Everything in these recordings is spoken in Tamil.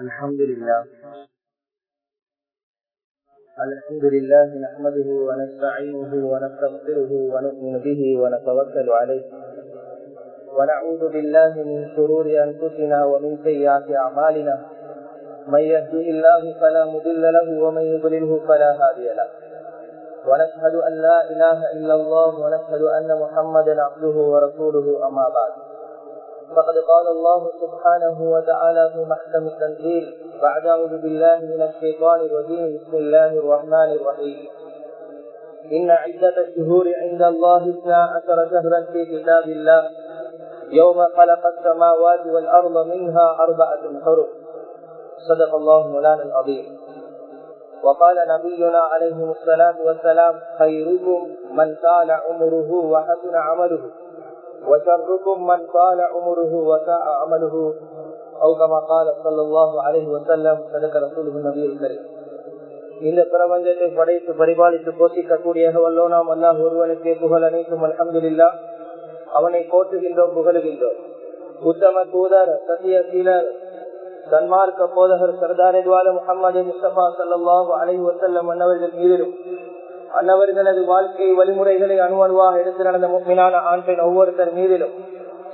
الحمد لله. الحمد لله نحمده ونستعينه ونستغفره ونؤمن به ونتوكل عليه. ونعوذ بالله من شرور أنفسنا ومن سيئات أعمالنا. من يهده الله فلا مضل له ومن يضلله فلا هادي له. ونشهد أن لا إله إلا الله ونشهد أن محمدا عبده ورسوله أما بعد. فقد قال الله سبحانه وتعالى في محكم التنزيل بعد أعوذ بالله من الشيطان الرجيم بسم الله الرحمن الرحيم. إن عدة الشهور عند الله اثنا عشر شهرا في كتاب الله. يوم خلق السماوات والأرض منها أربعة حرم صدق الله مولانا العظيم. وقال نبينا عليه الصلاة والسلام خيركم من طال عمره وحسن عمله. وشركم من طال عمره وساء عمله أو كما قال صلى الله عليه وسلم صدق رسوله النبي الكريم இந்த பிரபஞ்சத்தை படைத்து பரிபாலித்து போஷிக்கக்கூடிய வல்லோனாம் அல்லாஹ் ஒருவனுக்கே புகழ் அனைத்தும் அலமதுல்லா அவனை போற்றுகின்றோம் புகழுகின்றோம் உத்தம தூதர் சத்திய சீலர் சன்மார்க்க போதகர் சர்தாரேத்வால முகமது முஸ்தபா சல்லாஹூ அலை வசல்லம் அன்னவர்கள் மீதிலும் அன்னவர்களது வாழ்க்கை வழிமுறைகளை அணுவணுவாக எடுத்து நடந்த முக்மினான ஆண் பெண் ஒவ்வொருத்தர் மீதிலும்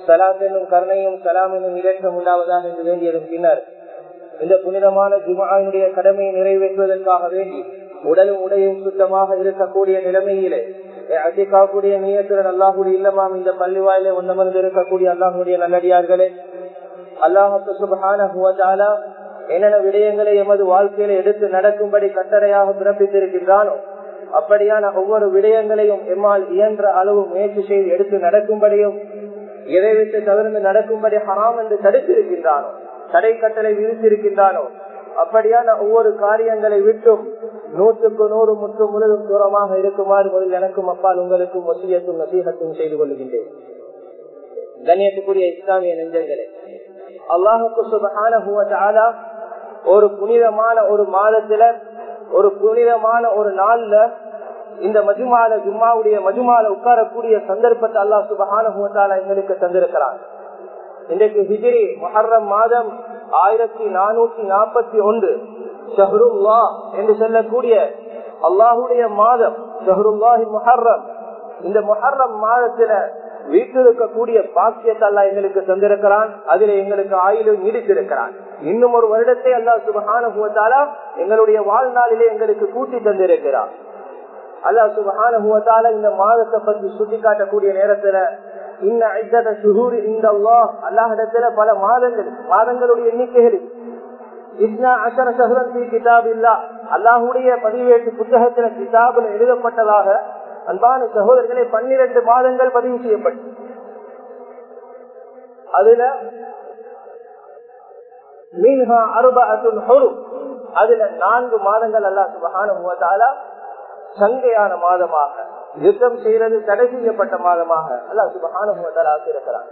சலாத் என்னும் கருணையும் சலாம் என்னும் இலக்கம் உண்டாவதாக என்று வேண்டியதும் பின்னர் இந்த புனிதமான ஜுமானுடைய கடமையை நிறைவேற்றுவதற்காக வேண்டி உடலும் உடையும் சுத்தமாக இருக்கக்கூடிய நிலைமையிலே அதிகாக்கூடிய நீயத்துடன் அல்லாஹுடைய இல்லமாம் இந்த பள்ளி வாயிலே ஒன்னமர்ந்து இருக்கக்கூடிய அல்லாஹுடைய நல்லடியார்களே அல்லாஹத்து சுபஹான என்னென்ன விடயங்களை எமது வாழ்க்கையில எடுத்து நடக்கும்படி கட்டளையாக பிறப்பித்திருக்கின்றானோ அப்படியான ஒவ்வொரு விடயங்களையும் எம்மால் இயன்ற அளவு முயற்சி செய்து எடுத்து நடக்கும்படியும் எதை விட்டு தவிர்த்து நடக்கும்படி ஹராம் என்று தடுத்திருக்கின்றானோ தடை கட்டளை விதித்திருக்கின்றானோ அப்படியான ஒவ்வொரு காரியங்களை விட்டும் நூற்றுக்கு நூறு முற்று முழுதும் தூரமாக இருக்குமாறு முதல் எனக்கும் அப்பால் உங்களுக்கும் ஒசியத்தும் நசீகத்தும் செய்து கொள்கின்றேன். கண்ணியத்துக்குரிய இஸ்லாமிய நெஞ்சங்களே அல்லாஹுக்கு சுபகான ஒரு புனிதமான ஒரு மாதத்தில ஒரு புனிதமான ஒரு நாள்ல இந்த மஜுமால ஜும்மாவுடைய மஜுமால உட்காரக்கூடிய சந்தர்ப்பத்தை அல்லா சுபஹான எங்களுக்கு தந்திருக்கிறான். இன்றைக்கு ஹிஜிரி மஹர்ரம் மாதம் ஆயிரத்தி நானூத்தி நாற்பத்தி ஒன்று. ஷஹருல்லா என்று சொல்லக்கூடிய அல்லாஹுடைய மாதம் ஷஹருல்லாஹி மொஹர்ரம். இந்த மொஹர்ரம் மாதத்துல வீட்டிருக்கக்கூடிய பாக்கியத்தை அல்லா எங்களுக்கு தந்திருக்கிறான். அதுல எங்களுக்கு ஆயுளும் நீடித்திருக்கிறான். இன்னும் ஒரு வருடத்தை அல்லா சுபகான எங்களுடைய வாழ்நாளிலே எங்களுக்கு கூட்டி தந்திருக்கிறான். அல்லா சுபகான இந்த மாதத்தை பற்றி சுட்டி காட்டக்கூடிய நேரத்துல அல்லாஹிடத்துல பல மாதங்கள் மாதங்களுடைய எண்ணிக்கைகள். அல்லாஹுடைய பதிவேட்டு புத்தகத்தின கிதாபில் எழுதப்பட்டதாக அன்பான சகோதரர்களே பன்னிரண்டு மாதங்கள் பதிவு செய்யப்பட்டு. அதுல மீன்ஹா அருபத்துல் ஹொரும் அதுல நான்கு மாதங்கள் அல்லா சுபகான சங்கையான மாதமாக யுத்தம் செய்யறது தடை செய்யப்பட்ட மாதமாக அல்லா சுபகான ஆக்கியிருக்கிறார்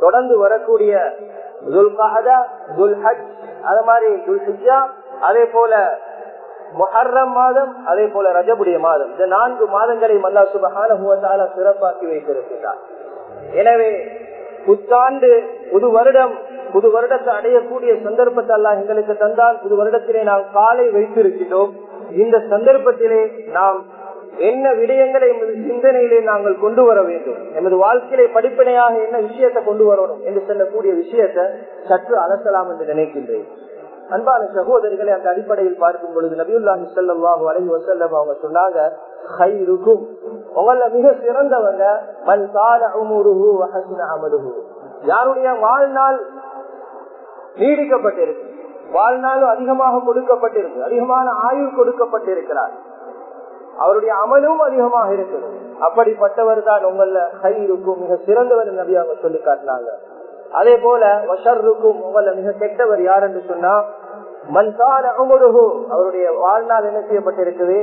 தொடர்ந்து வரக்கூடிய அதே மாதிரி அதே போல மொஹர்ரம் மாதம் அதே போல ரஜபுடைய மாதம். இந்த நான்கு மாதங்களை மல்லா சுபகான சிறப்பாக்கி வைத்திருக்கிறார் எனவே புத்தாண்டு புது வருடம் புது வருடத்தை அடையக்கூடிய சந்தர்ப்பத்தை எல்லாம் எங்களுக்கு தந்தால் புது வருடத்திலே நாம் காலை வைத்திருக்கிறோம் இந்த சந்தர்ப்பத்திலே நாம் என்ன விடயங்களை எமது சிந்தனையிலே நாங்கள் கொண்டு வர வேண்டும் எமது வாழ்க்கையிலே படிப்பனையாக என்ன விஷயத்தை கொண்டு வரணும் என்று சொல்லக்கூடிய விஷயத்தை சற்று அலசலாம் என்று நினைக்கின்றேன். அன்பான சகோதரிகளை அந்த அடிப்படையில் பார்க்கும் பொழுது நபியுல்லாஹி சல்லாஹு அலஹி வசல்லம் அவங்க சொன்னாங்க உங்கள மிக சிறந்தவங்க மண் கால அமருகு யாருடைய வாழ்நாள் நீடிக்கப்பட்டிருக்கு வாழ்நாளும் அதிகமாக கொடுக்கப்பட்டிருக்கு அதிகமான ஆயுள் கொடுக்கப்பட்டிருக்கிறார். அவருடைய அமலும் அதிகமாக இருக்குது அப்படிப்பட்டவர் தான் உங்கள கை இருக்கும் மிக சிறந்தவர் நபி அவங்க சொல்லி காட்டினாங்க. அதே போல வஷருக்கும் உங்கள மிக கெட்டவர் யார் என்று சொன்னா மன்சால அமுருகு அவருடைய வாழ்நாள் என்ன செய்யப்பட்டிருக்குது?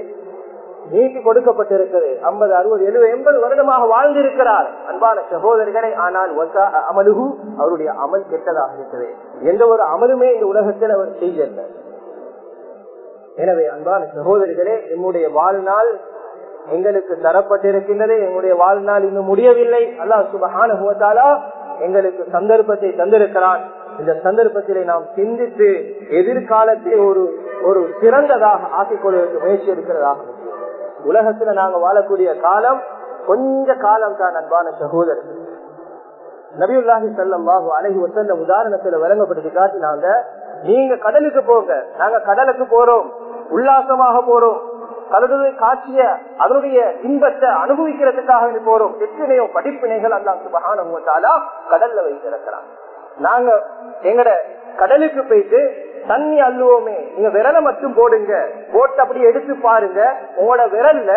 நீக்கி கொடுக்கப்பட்டிருக்கிறது ஐம்பது அறுபது எழுபது எண்பது வருடமாக வாழ்ந்திருக்கிறார். அன்பான சகோதரிகளை ஆனால் அமலுகு அவருடைய அமல் கெட்டதாக இருக்கிறது எந்த ஒரு அமலுமே இந்த உலகத்தில் அவர் செய்யல. எனவே அன்பான சகோதரிகளே என்னுடைய வாழ்நாள் எங்களுக்கு தரப்பட்டிருக்கின்றது. எங்களுடைய வாழ்நாள் இன்னும் முடியவில்லை. அல்லா சுபகான எங்களுக்கு சந்தர்ப்பத்தை தந்திருக்கிறான் இந்த சந்தர்ப்பத்திலே நாம் சிந்தித்து எதிர்காலத்தை ஒரு ஒரு சிறந்ததாக ஆக்கிக் கொள்வதற்கு முயற்சி இருக்கிறதாக உலகத்துல நாங்க வாழக்கூடிய காலம் கொஞ்ச காலம் தான் அன்பான சகோதரர் நபியுல்லாஹி சல்லாஹு அழகி வசந்த உதாரணத்துல வழங்கப்படுத்தி காட்டினாங்க நீங்க கடலுக்கு போங்க. நாங்க கடலுக்கு போறோம். உல்லாசமாக போறோம். தனது காட்சிய அதனுடைய இன்பத்தை அனுபவிக்கிறதுக்காக போறோம். எத்தனையோ படிப்பினைகள் அல்லா சுபகான கடல்ல வைத்திருக்கிறாங்க நாங்க எங்கட கடலுக்கு போயிட்டு தண்ணி அள்ளுவோமே. நீங்க விரலை மட்டும் போடுங்க. போட்டு அப்படி எடுத்து பாருங்க. உங்களோட விரல்ல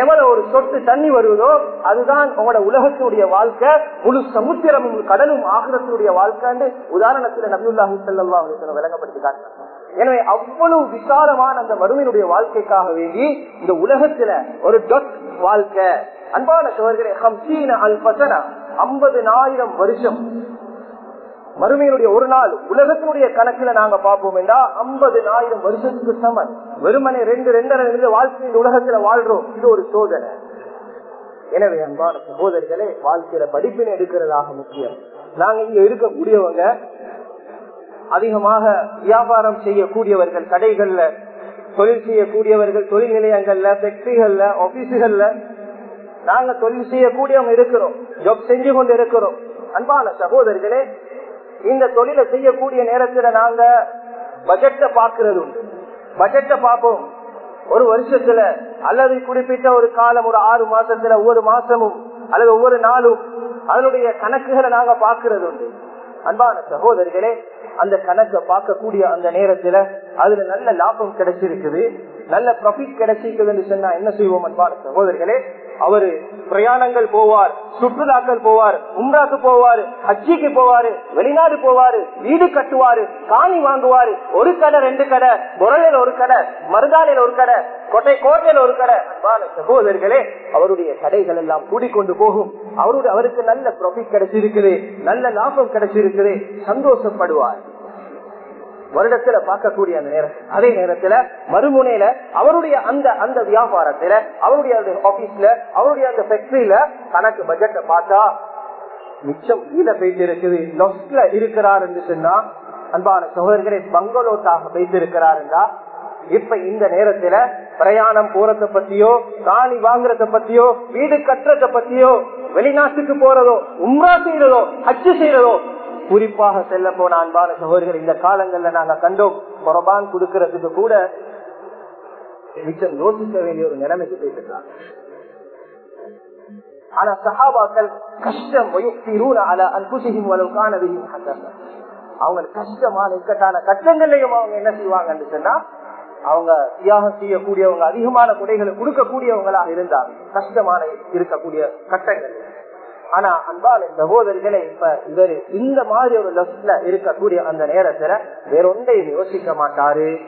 எவ்வளவு ஒரு சொட்டு தண்ணி வருவதோ அதுதான் உங்களோட உலகத்தினுடைய வாழ்க்கை. முழு சமுத்திரமும் கடலும் ஆகிறத்தினுடைய வாழ்க்கைன்னு உதாரணத்துல நபியுல்லாஹி செல்லா விளங்கப்படுத்தி காட்டினாங்க எனவே அவ்வளவு விசாலமான அந்த மறுமையினுடைய வாழ்க்கைக்காக வேண்டி இந்த உலகத்துல ஒரு டொட் வாழ்க்கை. அன்பான சோழர்களே ஹம்சீன அல் பசனா ஐம்பதுனாயிரம் வருஷம் மறுமையினுடைய ஒரு நாள் உலகத்தினுடைய கணக்குல நாங்க பார்ப்போம் என்றா ஐம்பது ஆயிரம் வருஷத்துக்கு சமன் வெறுமனை ரெண்டு ரெண்டரை நிமிட வாழ்க்கை இந்த உலகத்துல வாழ்றோம். இது ஒரு சோதனை. எனவே அன்பான சகோதரிகளே வாழ்க்கையில படிப்பினை எடுக்கிறதாக முக்கியம். நாங்க இங்க இருக்கக்கூடியவங்க அதிகமாக வியாபாரம் செய்யக்கூடியவர்கள் கடைகள்ல தொழில் செய்யக்கூடியவர்கள் தொழில் நிலையங்கள்ல ஃபேக்டரிகள்ல ஆபீஸுகள்ல நாங்க தொழில் செய்யக்கூடியவங்க இருக்கிறோம். ஜாப் செஞ்சு கொண்டு இருக்கிறோம். அன்பான சகோதரர்களே இந்த தொழிலை செய்யக்கூடிய நேரத்துல நாங்க பட்ஜெட்டை பாக்குறது உண்டு. பட்ஜெட்டை பார்ப்போம். ஒரு வருஷத்துல அல்லது குறிப்பிட்ட ஒரு காலம் ஒரு ஆறு மாசத்துல ஒவ்வொரு மாசமும் அல்லது ஒவ்வொரு நாளும் அதனுடைய கணக்குகளை நாங்க பாக்குறது உண்டு. அன்பான சகோதரிகளே அந்த கணக்கை பார்க்கக்கூடிய அந்த நேரத்துல அதுல நல்ல லாபம் கிடைச்சிருக்குது. நல்ல ப்ராஃபிட் கிடைச்சிருக்குதுன்னு சொன்னா என்ன செய்வோம் அன்பான சகோதரிகளே? அவரு பிரயாணங்கள் போவார் சுற்றுலாக்கள் போவார் உம்ராக்கு போவாரு ஹஜ்ஜிக்கு போவாரு வெளிநாடு போவாரு வீடு கட்டுவாரு காணி வாங்குவாரு. ஒரு கடை ரெண்டு கடை முரளில் ஒரு கடை மருதாலையில் ஒரு கடை கோட்டை கோட்டையில் ஒரு கடை. சகோதரர்களே அவருடைய கடைகள் எல்லாம் கூடிக்கொண்டு போகும். அவருடைய அவருக்கு நல்ல ப்ராஃபிட் கிடைச்சிருக்குது நல்ல லாபம் கிடைச்சிருக்குது. சந்தோஷப்படுவார். வருடத்துல பார்க்கக்கூடிய அந்த நேரம். அதே நேரத்துல மறுமுனையில அவருடைய அந்த அந்த வியாபாரத்துல அவருடைய அந்த ஆபீஸ்ல அவருடைய அந்த ஃபேக்டரியில கணக்கு பட்ஜெட்டை பார்த்தா மிச்சம் கீழே போயிட்டு இருக்குது லொஸ்ட்ல இருக்கிறார் என்று சொன்னா அன்பான சகோதரர்களை பங்களோட்டாக போயிட்டு என்றா இப்ப இந்த நேரத்துல பிரயாணம் போறத பத்தியோ காணி வாங்குறத பத்தியோ வீடு கட்டுறத பத்தியோ வெளிநாட்டுக்கு போறதோ உம்ரா செய்யறதோ ஹச்சு செய்யறதோ குறிப்பாக செல்ல போன அன்பான சகோதரர்கள் இந்த காலங்கள்ல நாங்க கண்டோம் குரபான் கொடுக்கறதுக்கு கூட மிச்சம் யோசிக்க வேண்டிய ஒரு நிலைமைக்கு போயிட்டு ஆனா சகாபாக்கள் கஷ்டம் அவங்க கஷ்டமான இக்கட்டான கஷ்டங்களையும் அவங்க என்ன செய்வாங்கன்னு சொன்னா அவங்க தியாகம் செய்யக்கூடியவங்க அதிகமான குடைகளை கொடுக்கக்கூடியவங்களாக இருந்தாங்க. கஷ்டமான இருக்கக்கூடிய கட்டங்கள். ஆனா அன்பான சகோதரிகளை இப்ப இவரு இந்த மாதிரி ஒரு லெஃப்ட்ல இருக்கக்கூடிய அந்த நேரத்துல வேற ஒன்றையும் யோசிக்க மாட்டாரு.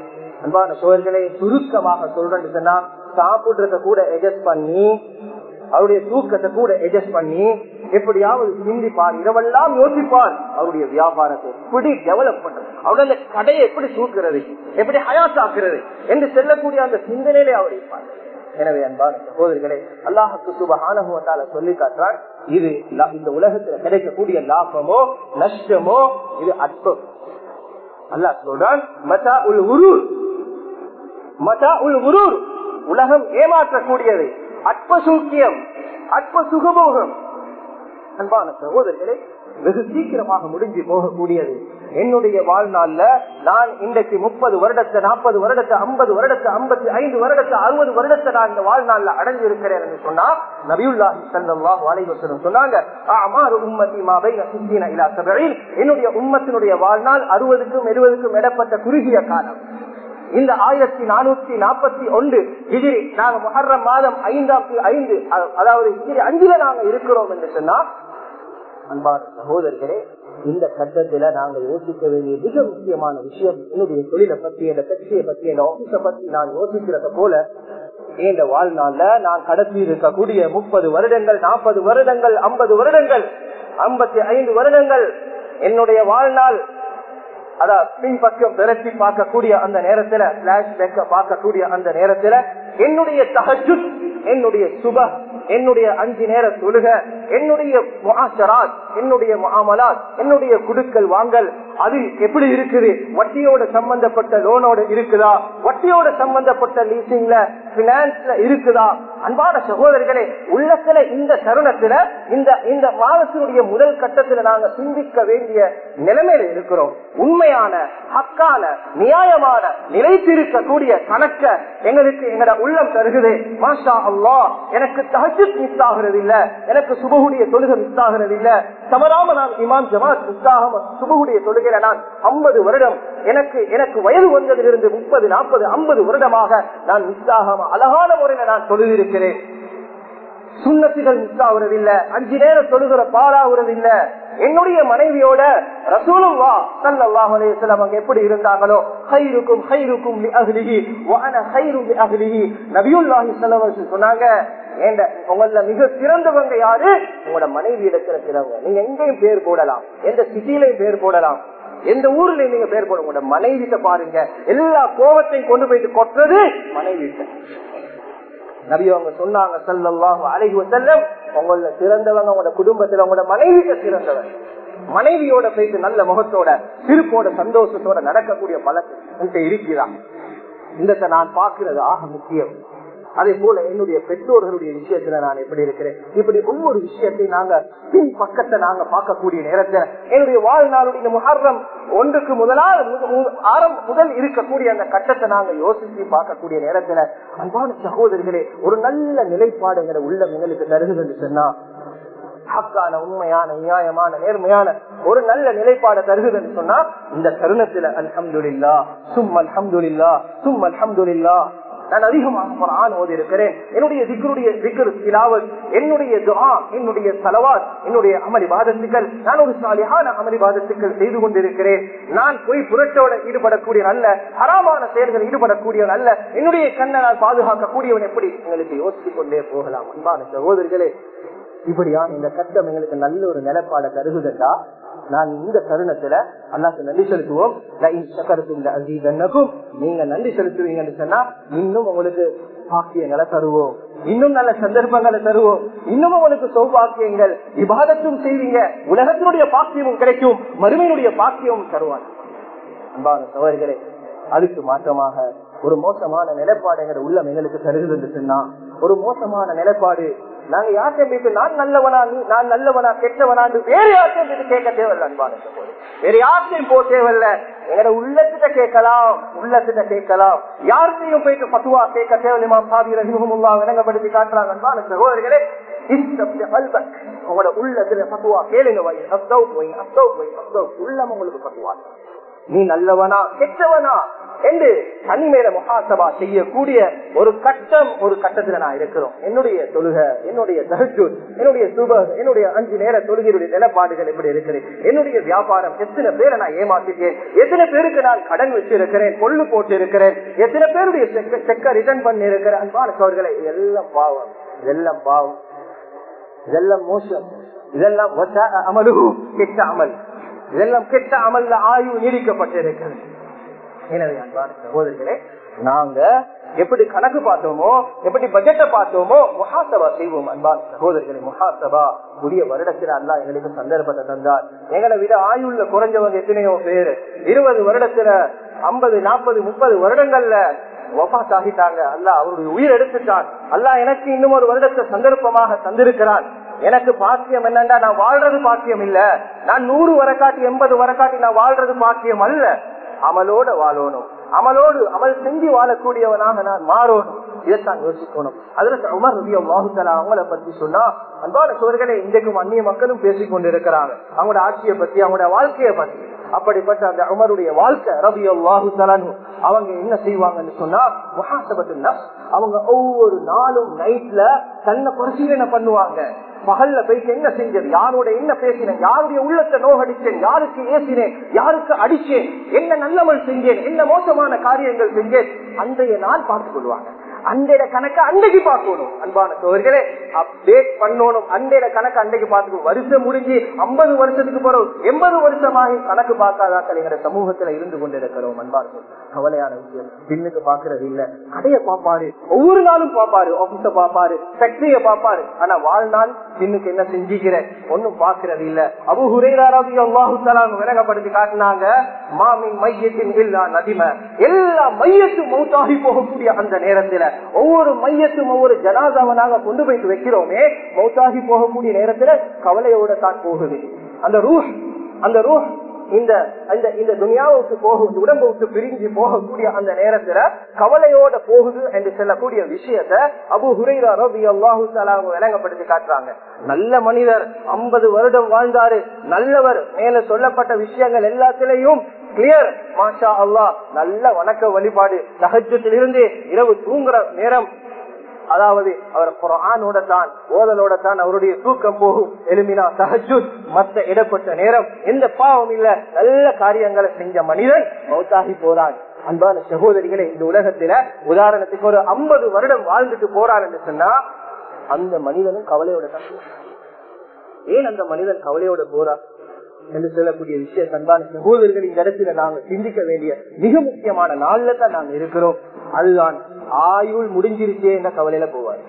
அன்பான சோழர்களை சுருக்கமாக சொல்றேன்னு சொன்னா சாப்பிடுறத கூட எஜஸ்ட் பண்ணி அவருடைய தூக்கத்தை கூட எஜஸ்ட் பண்ணி எப்படியாவது சிந்திப்பார் இரவெல்லாம் யோசிப்பார். அவருடைய வியாபாரத்தை எப்படி டெவலப் பண்றது? அவருடைய கடையை எப்படி தூக்குறது? எப்படி ஹயாஸ் ஆக்குறது? என்று செல்லக்கூடிய அந்த சிந்தனையிலே அவர் இருப்பார். எனவே அன்பான சகோதரிகளை அல்லாஹுக்கு சுபகான சொல்லி காட்டுறான் இது இந்த உலகத்துல கிடைக்கக்கூடிய லாபமோ நஷ்டமோ இது அற்பம். அல்லாஹ் சொல்றான் மதா உல் உருர் மதா உல் உருர் உலகம் ஏமாற்றக்கூடியது அற்ப சூக்கியம் அற்ப சுகபோகம். அன்பான சகோதரர்களே வெகு சீக்கிரமாக முடிஞ்சு போகக்கூடியது. என்னுடைய வாழ்நாள்ல நான் இன்றைக்கு முப்பது வருடத்தை நாற்பது வருடத்தை ஐம்பது வருடத்தை ஐம்பத்தி ஐந்து வருடத்தை அறுபது வருடத்தை நான் இந்த வாழ்நாள்ல அடைஞ்சு இருக்கிறேன் என்று சொன்னா நபியுல்லாஹி சல்லாஹ் அலைவசனம் சொன்னாங்க என்னுடைய உம்மத்தினுடைய வாழ்நாள் அறுபதுக்கும் எழுபதுக்கும் இடப்பட்ட குறுகிய காலம். இந்த ஆயிரத்தி நானூத்தி நாற்பத்தி ஒன்று ஹிஜிரி நாங்க முஹர்ரம் மாதம் ஐந்தாம் ஐந்து அதாவது ஹிஜிரி அஞ்சுல நாங்க இருக்கிறோம் என்று சொன்னா அன்பான சகோதரர்களே இந்த கட்டத்துல நாங்க யோசிக்க வேண்டிய மிக முக்கியமான விஷயம் என்னுடைய தொழிலை பத்தி என் கட்சியை பத்தி என் ஆபீஸ பத்தி நான் யோசிக்கிறத போல இந்த வாழ்நாள்ல நான் கடத்தி இருக்கக்கூடிய முப்பது வருடங்கள் நாற்பது வருடங்கள் ஐம்பது வருடங்கள் ஐம்பத்தி ஐந்து வருடங்கள் என்னுடைய வாழ்நாள் அதான் பின்பக்கம் விரட்டி பார்க்கக்கூடிய அந்த நேரத்துல பிளாஷ்பேக்க பார்க்கக்கூடிய அந்த நேரத்துல என்னுடைய தகஜு என்னுடைய சுப என்னுடைய அஞ்சு நேர தொழுக என்னுடைய முஆஷராத், என்னுடைய முஆமலாத், என்னுடைய குடுக்கல் வாங்கல் அது எப்படி இருக்குது? வட்டியோட சம்பந்தப்பட்ட லோனோட இருக்குதா? வட்டியோட சம்பந்தப்பட்ட லீசிங்ல பினான்ஸ்ல இருக்குதா? அன்பான சகோதரர்களே உள்ளத்துல இந்த தருணத்துல இந்த இந்த மாதத்தினுடைய முதல் கட்டத்துல நாங்க சிந்திக்க வேண்டிய நிலைமையில இருக்கிறோம். உண்மையான ஹக்கான நியாயமான நிலைத்திருக்கக்கூடிய கணக்க எங்களுக்கு எங்கட உள்ளம் தருகுது. மாஷா அல்லா எனக்கு தஹஜத் மிஸ் ஆகிறது இல்ல எனக்கு சுபகுடைய தொழுகை மிஸ் ஆகிறது இல்ல தவறாம நான் இமாம் ஜமாத் மிஸ் ஆகாம சுபகுடைய தொழுகையில நான் ஐம்பது வருடம் எனக்கு எனக்கு வயது வந்ததிலிருந்து முப்பது நாற்பது நாற்பது ஐம்பது வருடமாக நான் மிஸ் ஆகாம அழகான முறையில நான் தொழுதிருக்கிறேன். சுண்ணத்துகள் மிஸ் ஆகுறது அஞ்சு நேரம் தொழுகிற பாலாகுறது என்னுடைய மனைவியோட ரசூலும் வா சல்லாஹ் அலையம் அவங்க எப்படி இருந்தாங்களோ ஹைருக்கும் ஹைருக்கும் அகலிகி வான ஹைரும் அகலிகி நபியுல்லாஹி செலவு சொன்னாங்க ஏண்ட உங்கள மிக சிறந்தவங்க யாரு? உங்களோட மனைவி இடத்துல சிறவங்க நீங்க எங்கேயும் பேர் போடலாம். எந்த சிட்டிலையும் பேர் போடலாம். எந்த ஊர்ல நீங்க பேர் போட உங்களோட மனைவிட்ட பாருங்க. எல்லா கோபத்தையும் கொண்டு போயிட்டு கொட்டுறது மனைவிட்ட நபி அவங்க சொன்னாங்க சல்லாஹு அழகி செல்லம் உங்கள சிறந்தவங்க உங்களோட குடும்பத்துல உங்களோட மனைவிட்ட சிறந்தவன் மனைவியோட போயிட்டு நல்ல முகத்தோட சிரிப்போட சந்தோஷத்தோட நடக்கக்கூடிய பழக்கம் இருக்கிறான். இந்த நான் பாக்குறது ஆக முக்கியம். அதே போல என்னுடைய பெற்றோர்களுடைய விஷயத்துல நான் எப்படி இருக்கிறேன்? இப்படி ஒவ்வொரு விஷயத்தை நாங்க பின் பக்கத்தை நாங்க பார்க்கக்கூடிய நேரத்துல என்னுடைய வாழ்நாளுடைய முகர்றம் ஒன்றுக்கு முதலால் ஆரம்ப முதல் இருக்கக்கூடிய அந்த கட்டத்தை நாங்க யோசிச்சு பார்க்கக்கூடிய நேரத்துல அன்பான சகோதரிகளே ஒரு நல்ல நிலைப்பாடுங்கிற உள்ள எங்களுக்கு தருகிறது சொன்னா ஹக்கான உண்மையான நியாயமான நேர்மையான ஒரு நல்ல நிலைப்பாட தருகுதுன்னு சொன்னா இந்த தருணத்துல அல்ஹம்துல்லா சும் அல்ஹம்துல்லா சும் அல்ஹம்துல்லா நான் அதிகமாக குரான் ஓதி இருக்கிறேன் என்னுடைய திக்கருடைய திக்கர் திலாவத் என்னுடைய துவா என்னுடைய தலவார் என்னுடைய அமளி பாதத்துக்கள் நான் ஒரு சாலியான அமளி பாதத்துக்கள் செய்து கொண்டிருக்கிறேன். நான் போய் புரட்டோட ஈடுபடக்கூடிய நல்ல ஹராமான செயல்கள் ஈடுபடக்கூடிய நல்ல என்னுடைய கண்ணை நான் பாதுகாக்கக்கூடியவன் எப்படி? எங்களுக்கு யோசித்துக் கொண்டே போகலாம். அன்பான சகோதரிகளே இப்படியா இந்த கட்டம் எங்களுக்கு நல்ல ஒரு நிலப்பாட தருகுதுண்டா நான் இந்த தருணத்துல அல்லாக்கு நன்றி செலுத்துவோம். நீங்க நன்றி செலுத்துவீங்கன்னு சொன்னா இன்னும் உங்களுக்கு பாக்கியங்களை தருவோம். இன்னும் நல்ல சந்தர்ப்பங்களை தருவோம். இன்னும் உங்களுக்கு சௌபாக்கியங்கள் விவாதத்தும் செய்வீங்க. உலகத்தினுடைய பாக்கியமும் கிடைக்கும். மறுமையினுடைய பாக்கியமும் தருவாங்க. அன்பான சவர்களே அதுக்கு மாற்றமாக ஒரு மோசமான நிலைப்பாடுங்கிற உள்ளம் எங்களுக்கு தருகிறது சொன்னா ஒரு மோசமான நிலைப்பாடு நாங்க யார்கிட்ட போயிட்டு நான் நல்லவனா நீ நான் நல்லவனா கெட்டவனான்னு வேற யார்கிட்ட போயிட்டு கேட்க தேவையில்ல அன்பான வேற யார்கிட்டையும் போக தேவையில்ல. எங்கட உள்ளத்திட்ட கேட்கலாம் உள்ளத்திட்ட கேட்கலாம். யார்கிட்டையும் போயிட்டு பத்துவா கேட்க தேவையில்லைமா சாதி ரஹிமுல்லா விளங்கப்படுத்தி காட்டுறாங்க அன்பான சகோதரிகளே. உங்களோட உள்ளத்துல பத்துவா கேளுங்க வை அப்தவ் வை அப்தவ் வை அப்தவ் உள்ளம் உங்களுக்கு பத்துவா. நீ நல்லவனா கெட்டவனா? என்று தனிமேல முகாசபா செய்யக்கூடிய ஒரு கட்டம் ஒரு கட்டத்துல நான் இருக்கிறோம். என்னுடைய தொழுக என்னுடைய தகஜு என்னுடைய சுப என்னுடைய அஞ்சு நேர தொழுகையுடைய நிலப்பாடுகள் எப்படி இருக்குது என்னுடைய வியாபாரம் எத்தனை பேரை நான் ஏமாத்திட்டேன் எத்தனை பேருக்கு நான் கடன் வச்சிருக்கிறேன் கொள்ளு போட்டு இருக்கிறேன் எத்தனை பேருடைய செக்க ரிட்டர்ன் பண்ணி இருக்கிறேன் அன்பான சோழர்களை எல்லாம் பாவம் இதெல்லாம் பாவம். இதெல்லாம் மோசம். இதெல்லாம் அமலு கெட்ட அமல். இதெல்லாம் கெட்ட அமல்ல ஆயு நீடிக்கப்பட்டிருக்கிறது. எனவே அன்பான சகோதரர்களே நாங்க எப்படி கணக்கு பார்த்தோமோ எப்படி பட்ஜெட்டை பார்த்தோமோ முகாசபா செய்வோம் அன்பான் சகோதரிகளை முகாசபா. புதிய வருடத்தில் அல்லா எங்களுக்கு சந்தர்ப்பத்தை தந்தார். எங்களை விட ஆயுள்ல குறைஞ்சவங்க எத்தனையோ பேர்? இருபது வருடத்துல ஐம்பது நாற்பது முப்பது வருடங்கள்ல ஒபாஸ் ஆகிட்டாங்க அல்ல அவருடைய உயிர் எடுத்துட்டான் அல்ல எனக்கு இன்னும் ஒரு வருடத்தை சந்தர்ப்பமாக தந்திருக்கிறான் எனக்கு பாக்கியம் என்னன்னா நான் வாழ்றது பாக்கியம் இல்ல. நான் நூறு வரக்காட்டி எண்பது வரக்காட்டி நான் வாழ்றது பாக்கியம் அல்ல. அமலோட வாழணும். அமலோடு அமல் செஞ்சு வாழக்கூடியவனாக நான் மாறணும். இதைத்தான் யோசிக்கணும். அதுல உமர் ரபிய மாஹுத்தலா அவங்கள பத்தி சொன்னா அன்பான சுவர்களை இன்றைக்கும் அந்நிய மக்களும் பேசிக் கொண்டிருக்கிறாங்க அவங்களோட ஆட்சியை பத்தி அவங்களோட வாழ்க்கையை பத்தி. அப்படிப்பட்ட அந்த உமருடைய வாழ்க்கை ரபி அல்லாஹு அவங்க என்ன செய்வாங்கன்னு சொன்னா முகாசபத்து அவங்க ஒவ்வொரு நாளும் நைட்ல தன்னை பரிசீலனை பண்ணுவாங்க. பகல்ல போயிட்டு என்ன செஞ்சது? யாரோட என்ன பேசினேன்? யாருடைய உள்ளத்தை நோகடிச்சேன் யாருக்கு ஏசினேன்? யாருக்கு அடிச்சேன் என்ன நல்லவள் செஞ்சேன்? என்ன மோசமான காரியங்கள் செஞ்சேன்? அன்றைய நாள் பார்த்துக் கொள்வாங்க. அண்டையில கணக்க அன்றைக்கு பார்க்கணும் அன்பான சோர்களே அப்டேட் பண்ணணும் அண்டையில கணக்கு அண்டைக்கு பார்த்துக்கணும். வருஷம் முடிஞ்சு ஐம்பது வருஷத்துக்கு போறோம் எண்பது வருஷமாகி கணக்கு பார்க்காதாக்கள் எங்க சமூகத்துல இருந்து கொண்டிருக்கிறோம் அன்பார்கள் கவலையான விஷயம் பின்னுக்கு பாக்குறது இல்ல. கடையை பாப்பாரு ஒவ்வொரு நாளும் பாப்பாரு ஆபீஸ பாப்பாரு ஃபேக்டரிய பாப்பாரு ஆனா வாழ்நாள் பின்னுக்கு என்ன செஞ்சுக்கிற? ஒன்னும் பாக்குறது இல்ல. அபு ஹுரேராரதி அல்லாஹு தலாங்க விலகப்படுத்தி காட்டினாங்க மாமின் மையத்தின் இல்லா நதிம. எல்லா மையத்தும் மௌத்தாகி போகக்கூடிய அந்த நேரத்துல ஒவ்வொரு மையத்தும் ஒவ்வொரு ஜனாதாவை நாங்க கொண்டு போயிட்டு வைக்கிறோமே மௌத்தாகி போகக்கூடிய நேரத்துல கவலையோட தான் போகுது. அந்த ரூஹ் அந்த ரூஹ் இந்த அந்த இந்த துனியாவுக்கு போகும் உடம்பு விட்டு பிரிஞ்சு போகக்கூடிய அந்த நேரத்துல கவலையோட போகுது என்று சொல்லக்கூடிய விஷயத்த அபு ஹுரைரா ரவி அல்லாஹு விளங்கப்படுத்தி காட்டுறாங்க. நல்ல மனிதர் ஐம்பது வருடம் வாழ்ந்தாரு நல்லவர் மேல சொல்லப்பட்ட விஷயங்கள் எல்லாத்திலையும் கிளியர் மாஷா அல்லா நல்ல வணக்க வழிபாடு. தகச்சத்திலிருந்து இரவு தூங்குற நேரம் அதாவது அவர் குரானோட தான் ஓதலோட தான் அவருடைய தூக்கம் போகும். எலுமினா சஹஜு மத்த இடப்பட்ட நேரம் எந்த பாவம் இல்ல நல்ல காரியங்களை செஞ்ச மனிதன் மௌத்தாகி போறான். அன்பான சகோதரிகளே இந்த உலகத்துல உதாரணத்துக்கு ஒரு ஐம்பது வருடம் வாழ்ந்துட்டு போறார் என்று சொன்னா அந்த மனிதனும் கவலையோட தான் ஏன் அந்த மனிதன் கவலையோட போறான்? என்று சொல்லக்கூடிய விஷயம் அன்பான சகோதரர்கள் இந்த இடத்துல நாங்க சிந்திக்க வேண்டிய மிக முக்கியமான நாள்ல தான் நாங்க இருக்கிறோம். அதுதான் ஆயுள் முடிஞ்சிருச்சே என்ற கவலையில போவார்.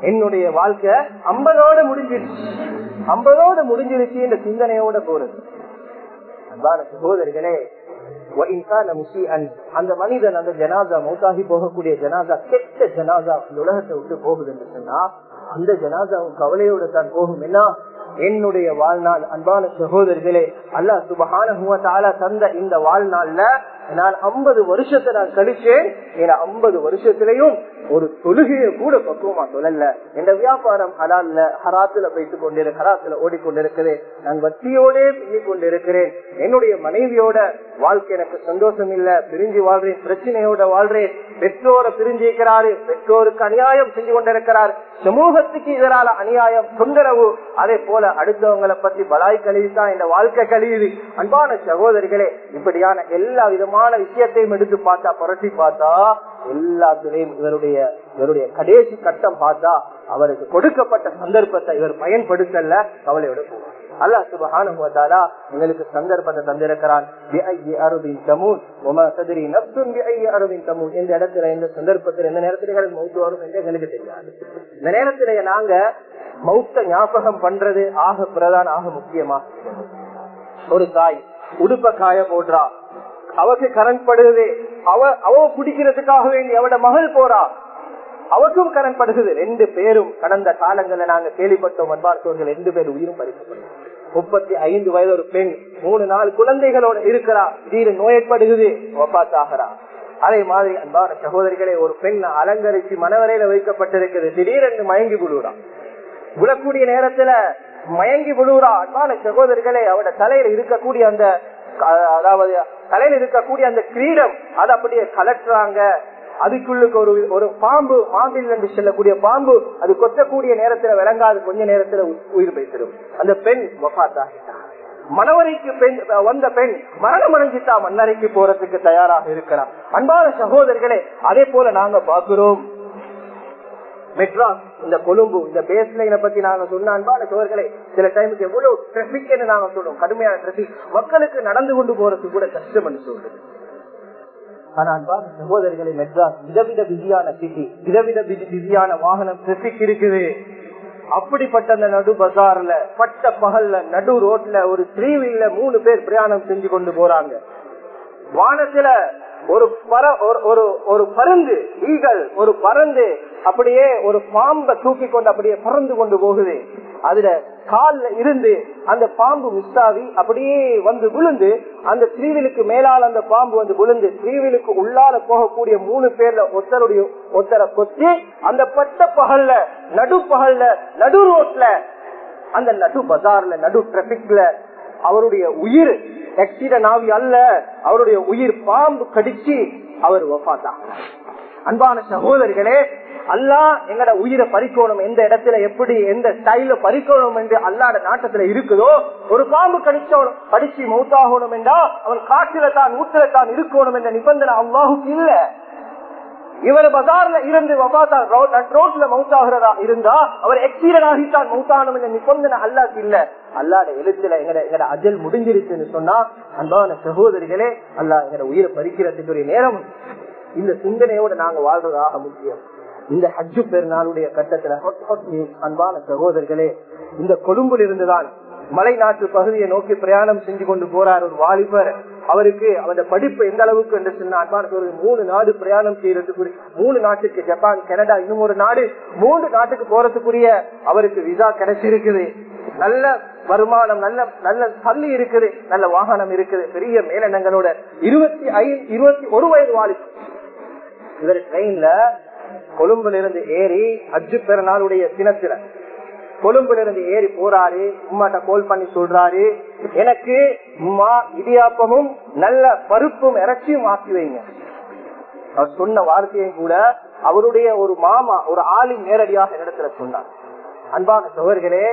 என்னுடைய வாழ்க்கை ஐம்பதோட முடிஞ்சிருச்சு. ஐம்பதோட முடிஞ்சிருச்சு என்ற சிந்தனையோட போறது. அன்பான சகோதரர்களே அந்த மனிதன் அந்த ஜனாதா மௌத்தாகி போகக்கூடிய ஜனாதா கெட்ட ஜனாதா உலகத்தை விட்டு போகுது என்று சொன்னா அந்த ஜனாதா கவலையோட தான் போகும். என்ன? என்னுடைய வாழ்நாள் அன்பான சகோதரர்களே அல்லா சுபகான தந்த இந்த வாழ்நாள்ல நான் ஐம்பது வருஷத்தை நான் கழிச்சேன் ஏன்னா ஐம்பது வருஷத்திலையும் ஒரு தொழுகையை கூட பக்குவமா சொல்லல எந்த வியாபாரம் ஹலால்ல ஹராத்துல வைத்துக் கொண்டிரு ஹராத்துல ஓடிக்கொண்டிருக்கிறேன் நான் வட்டியோடே பின்னிக் கொண்டிருக்கிறேன். என்னுடைய மனைவியோட வாழ்க்கை எனக்கு சந்தோஷம் இல்ல பிரிஞ்சு வாழ்றேன் பிரச்சனையோட வாழ்றேன். பெற்றோரை பிரிஞ்சிருக்கிறாரு பெற்றோருக்கு அநியாயம் செஞ்சு கொண்டிருக்கிறார். சமூகத்துக்கு இதனால அநியாயம் தொந்தரவு. அதே போல அடுத்தவங்களை பத்தி பலாய் கழிவுதான் இந்த வாழ்க்கை கழியுது. அன்பான சகோதரிகளே இப்படியான எல்லா விதமான விஷயத்தையும் எடுத்து பார்த்தா புரட்டி பார்த்தா எல்லாத்திலையும் இவருடைய இவருடைய கடைசி கட்டம் பார்த்தா அவருக்கு கொடுக்கப்பட்ட சந்தர்ப்பத்தை இவர் பயன்படுத்தல கவலையோட போவார் அல்லா சுபகானுவதாலா எங்களுக்கு சந்தர்ப்பத்தை தந்திருக்கிறான். இந்த இடத்துல இந்த சந்தர்ப்பத்தில் எந்த நேரத்தில் எங்களுக்கு மௌத்து வரும் என்று எங்களுக்கு தெரியாது. இந்த நேரத்திலேயே நாங்க மௌத்த ஞாபகம் பண்றது ஆக பிரதான ஆக முக்கியமா? ஒரு தாய் உடுப்ப காய போடுறா. அவக்கு கரண்ட் படுகுது. அவ அவ குடிக்கிறதுக்காக வேண்டி அவட மகள் போறா. அவருக்கும் கரண்ட் படுகுது. ரெண்டு பேரும் கடந்த காலங்களில் நாங்க கேள்விப்பட்டோம் அன்பார்த்தவர்கள் ரெண்டு பேர் உயிரும் பறிக்கப்படும் முப்பத்தி ஐந்து வயது ஒரு பெண் மூணு நாலு குழந்தைகளோட இருக்கிறா. திடீர் நோயப்படுகுது ஒப்பாத்தாகிறா. அதே மாதிரி அன்பான சகோதரிகளை ஒரு பெண் அலங்கரிச்சு மனவரையில வைக்கப்பட்டிருக்கிறது திடீரென்று மயங்கி விழுறான் விழக்கூடிய நேரத்துல மயங்கி விழுறா. அன்பான சகோதரிகளே அவட தலையில இருக்கக்கூடிய அந்த அதாவது தலையில் இருக்கக்கூடிய அந்த கிரீடம் அது அப்படியே கலட்டுறாங்க. அதுக்குள்ளுக்கு ஒரு ஒரு பாம்பு மாம்பில் என்று செல்லக்கூடிய பாம்பு அது கொத்தக்கூடிய நேரத்துல விளங்காது கொஞ்ச நேரத்துல உயிர் பேசிடும் அந்த பெண் வபாத்தாகிட்டார் மணவரைக்கு பெண் வந்த பெண் மரணம் அடைஞ்சிட்டா மன்னரைக்கு போறதுக்கு தயாராக இருக்கிறார் அன்பான சகோதரர்களே அதே போல நாங்க பாக்குறோம் மெட்ராஸ் இந்த கொழும்பு இந்த பேஸ் லைனை பத்தி நாங்க சொன்ன அன்பான சோழர்களே சில டைமுக்கு எவ்வளவு டிராபிக் நாங்க சொல்றோம். கடுமையான டிராபிக் மக்களுக்கு நடந்து கொண்டு போறது கூட கஷ்டம் சொல்றது ஆனா அன்பான சகோதரிகளை மெட்ராஸ் விதவித பிஸியான சிட்டி விதவித பிஸியான வாகனம் டிராபிக் இருக்குது. அப்படிப்பட்ட அந்த நடு பசார்ல பட்ட பகல்ல நடு ரோட்ல ஒரு த்ரீ வீல்ல மூணு பேர் பிரயாணம் செஞ்சு கொண்டு போறாங்க. வானத்துல ஒரு பற ஒரு ஒரு பருந்து ஈகல் ஒரு பறந்து அப்படியே ஒரு பாம்பை தூக்கி கொண்டு அப்படியே பறந்து கொண்டு போகுது. அதுல கால்ல இருந்து அந்த பாம்பு மிஸ்டாவி அப்படியே வந்து விழுந்து அந்த ஸ்ரீவிலுக்கு மேலால் அந்த பாம்பு வந்து விழுந்து ஸ்ரீவிலுக்கு உள்ளால போகக்கூடிய மூணு பேர்ல ஒருத்தருடைய ஒருத்தரை கொத்தி அந்த பட்ட பகல்ல நடு பகல்ல நடு ரோட்ல அந்த நடு பஜார்ல நடு டிராபிக்ல அவருடைய உயிர் ஆக்சிடென்ட் ஆவி அல்ல. அவருடைய உயிர் பாம்பு கடிச்சு அவர் ஒப்பாத்தாங்க அன்பான சகோதரிகளே அல்லா எங்கட உயிரை பறிக்கணும் எந்த இடத்துல எப்படி எந்த ஸ்டைல பறிக்கணும் என்று அல்லாட நாட்டத்துல இருக்குதோ ஒரு பாம்பு கடிச்சவனும் கடிச்சு மௌத்தாகணும் என்றா அவன் காற்றில தான் ஊற்றில தான் இருக்கணும் என்ற நிபந்தனை அல்லாஹுக்கு இல்ல. இவர் பஜார்ல இருந்து ரோட்ல மவுத்தாகிறதா இருந்தா அவர் எக்ஸீரன் ஆகித்தான் மவுத்தானும் நிபந்தனை அல்லாக்கு இல்ல. அல்லாட எழுத்துல எங்கட எங்கட அஜல் முடிஞ்சிருச்சுன்னு சொன்னா அன்பான சகோதரிகளே அல்லா எங்கட உயிரை பறிக்கிறதுக்குரிய நேரம் இந்த சிந்தனையோட நாங்க வாழ்றதாக முக்கியம். இந்த ஹஜ்ஜு பெருநாளுடைய கட்டத்துல அன்பான சகோதரர்களே இந்த கொழும்புல இருந்துதான் மலை நாட்டு பகுதியை நோக்கி பிரயாணம் செஞ்சு கொண்டு போறார் ஒரு வாலிபர். அவருக்கு அவருடைய படிப்பு எந்த அளவுக்கு என்று சொன்னார் மூணு நாடு பிரயாணம் செய்யறதுக்குரிய மூணு நாட்டுக்கு ஜப்பான் கனடா இன்னும் ஒரு நாடு மூன்று நாட்டுக்கு போறதுக்குரிய அவருக்கு விசா கிடைச்சிருக்குது. நல்ல வருமானம் நல்ல நல்ல பள்ளி இருக்குது நல்ல வாகனம் இருக்குது பெரிய மேலெண்ணங்களோட இருபத்தி ஐந்து இருபத்தி ஒரு வயது வாலிபர். இவர் ட்ரெயின்ல கொழும்புல இருந்து ஏறி அஜு பெருநாளுடைய தினத்துல கொழும்புல இருந்து ஏறி போறாரு. உமாட்ட கோல் பண்ணி சொல்றாரு. எனக்கு உமா இடியாப்பமும் நல்ல பருப்பும் இறைச்சியும் ஆக்கி வைங்க. அவர் சொன்ன வார்த்தையும் கூட அவருடைய ஒரு மாமா ஒரு ஆளின் நேரடியாக இடத்துல சொன்னார். அன்பான சோர்களே